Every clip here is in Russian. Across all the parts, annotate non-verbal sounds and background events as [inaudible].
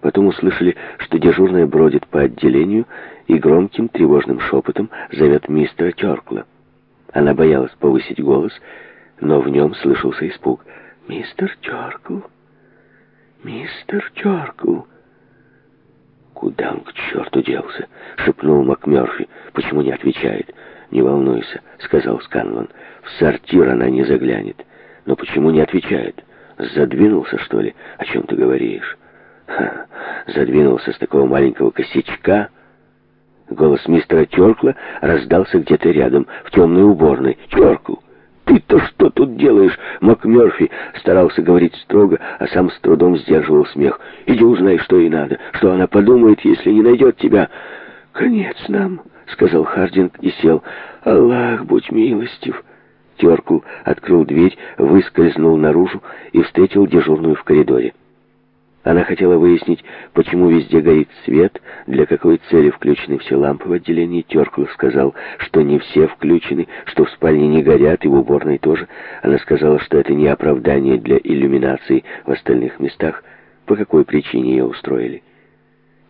Потом услышали, что дежурная бродит по отделению и громким тревожным шепотом зовет мистера Теркла. Она боялась повысить голос, но в нем слышался испуг. «Мистер Теркл! Мистер Теркл!» «Куда он к черту делся?» — шепнул МакМерфи. «Почему не отвечает?» «Не волнуйся», — сказал Сканлан. «В сортир она не заглянет». «Но почему не отвечает? Задвинулся, что ли? О чем ты говоришь?» [laughs] Задвинулся с такого маленького косячка. Голос мистера Теркла раздался где-то рядом, в темной уборной. «Теркл, ты-то что тут делаешь?» МакМерфи старался говорить строго, а сам с трудом сдерживал смех. «Иди узнай, что ей надо, что она подумает, если не найдет тебя». «Конец нам», — сказал Хардинг и сел. «Аллах, будь милостив». Теркл открыл дверь, выскользнул наружу и встретил дежурную в коридоре. Она хотела выяснить, почему везде горит свет, для какой цели включены все лампы в отделении. Теркл сказал, что не все включены, что в спальне не горят и в уборной тоже. Она сказала, что это не оправдание для иллюминации в остальных местах, по какой причине ее устроили.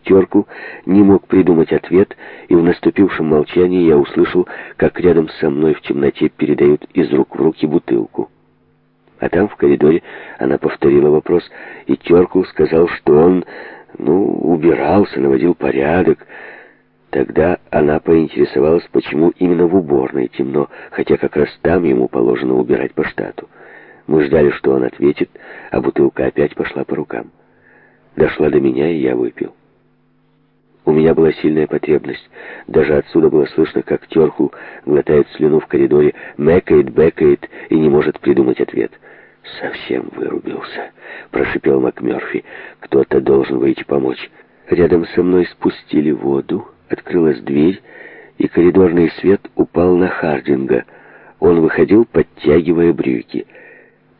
Терку не мог придумать ответ, и в наступившем молчании я услышал, как рядом со мной в темноте передают из рук в руки бутылку. А там, в коридоре, она повторила вопрос, и Теркул сказал, что он, ну, убирался, наводил порядок. Тогда она поинтересовалась, почему именно в уборной темно, хотя как раз там ему положено убирать по штату. Мы ждали, что он ответит, а бутылка опять пошла по рукам. Дошла до меня, и я выпил. У меня была сильная потребность. Даже отсюда было слышно, как Терхул глотает слюну в коридоре, мекает, бекает и не может придумать ответ — «Совсем вырубился», — прошипел МакМёрфи. «Кто-то должен выйти помочь». Рядом со мной спустили воду, открылась дверь, и коридорный свет упал на Хардинга. Он выходил, подтягивая брюки.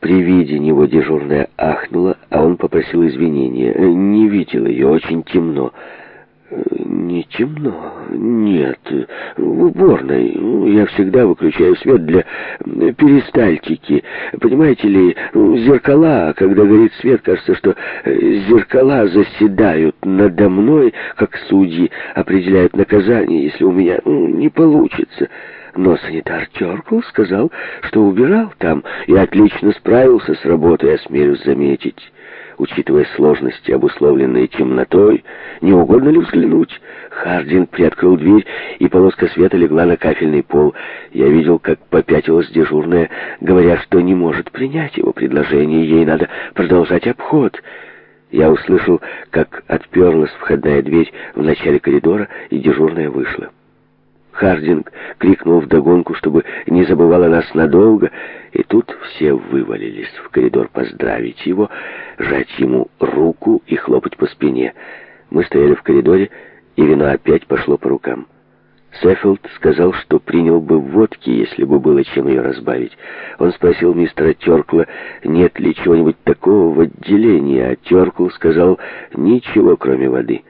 При виде него дежурная ахнула, а он попросил извинения. «Не видел ее, очень темно» темно. Нет, в уборной. Я всегда выключаю свет для перистальтики. Понимаете ли, зеркала, когда горит свет, кажется, что э, зеркала заседают надо мной, как судьи определяют наказание, если у меня ну, не получится. Но санитар Теркл сказал, что убирал там и отлично справился с работой, осмелюсь заметить учитывая сложности, обусловленные темнотой, не угодно ли взглянуть? Хардин приоткрыл дверь, и полоска света легла на кафельный пол. Я видел, как попятилась дежурная, говоря, что не может принять его предложение, ей надо продолжать обход. Я услышал, как отперлась входная дверь в начале коридора, и дежурная вышла. Хардинг крикнул вдогонку, чтобы не забывала нас надолго, и тут все вывалились в коридор поздравить его, жать ему руку и хлопать по спине. Мы стояли в коридоре, и вино опять пошло по рукам. Сеффилд сказал, что принял бы водки, если бы было чем ее разбавить. Он спросил мистера Теркла, нет ли чего-нибудь такого в отделении, а Теркл сказал, ничего, кроме воды.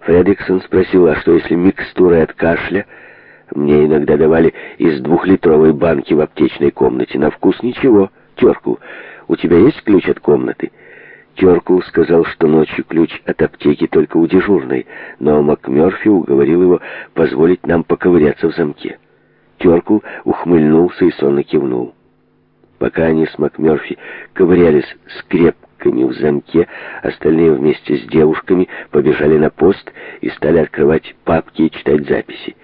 Фредериксон спросил, а что если микстуры от кашля... Мне иногда давали из двухлитровой банки в аптечной комнате. На вкус ничего. Терку, у тебя есть ключ от комнаты?» Теркул сказал, что ночью ключ от аптеки только у дежурной, но МакМерфи уговорил его позволить нам поковыряться в замке. Теркул ухмыльнулся и сонно кивнул. Пока они с МакМерфи ковырялись скрепками в замке, остальные вместе с девушками побежали на пост и стали открывать папки и читать записи.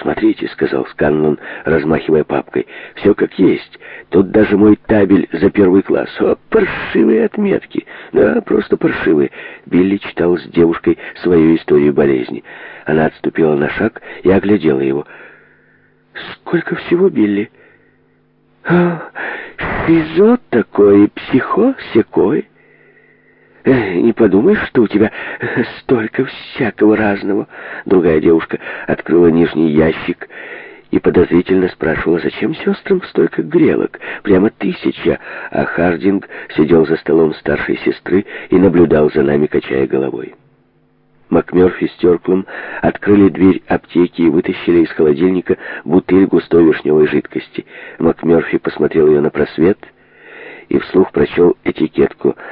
«Смотрите», — сказал Сканлон, размахивая папкой, — «все как есть. Тут даже мой табель за первый класс. О, паршивые отметки! Да, просто паршивые». Билли читал с девушкой свою историю болезни. Она отступила на шаг и оглядела его. «Сколько всего, Билли?» «А, шизот такой, психо секой». Не подумаешь, что у тебя столько всякого разного. Другая девушка открыла нижний ящик и подозрительно спрашивала, зачем сестрам столько грелок, прямо тысяча, а Хардинг сидел за столом старшей сестры и наблюдал за нами, качая головой. Макмерфи с Тёрклом открыли дверь аптеки и вытащили из холодильника бутыль густой вишневой жидкости. Макмерфи посмотрел ее на просвет и вслух прочел этикетку —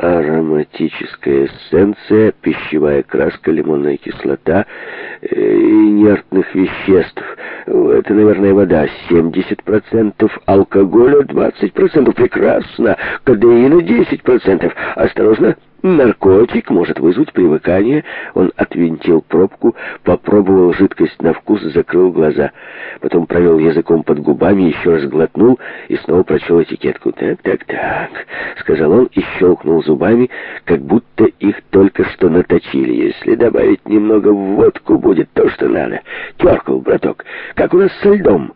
ароматическая эссенция, пищевая краска, лимонная кислота, э, и инертных веществ. Это, наверное, вода. 70% алкоголя, 20%. Прекрасно. Кадеина 10%. Осторожно. Наркотик может вызвать привыкание. Он отвинтил пробку, попробовал жидкость на вкус, закрыл глаза. Потом провел языком под губами, еще раз глотнул и снова прочел этикетку. «Так, так, так», — сказал он и щелкнул зубами, как будто их только что наточили. «Если добавить немного в водку, будет то, что надо. Теркал, браток, как у нас со льдом».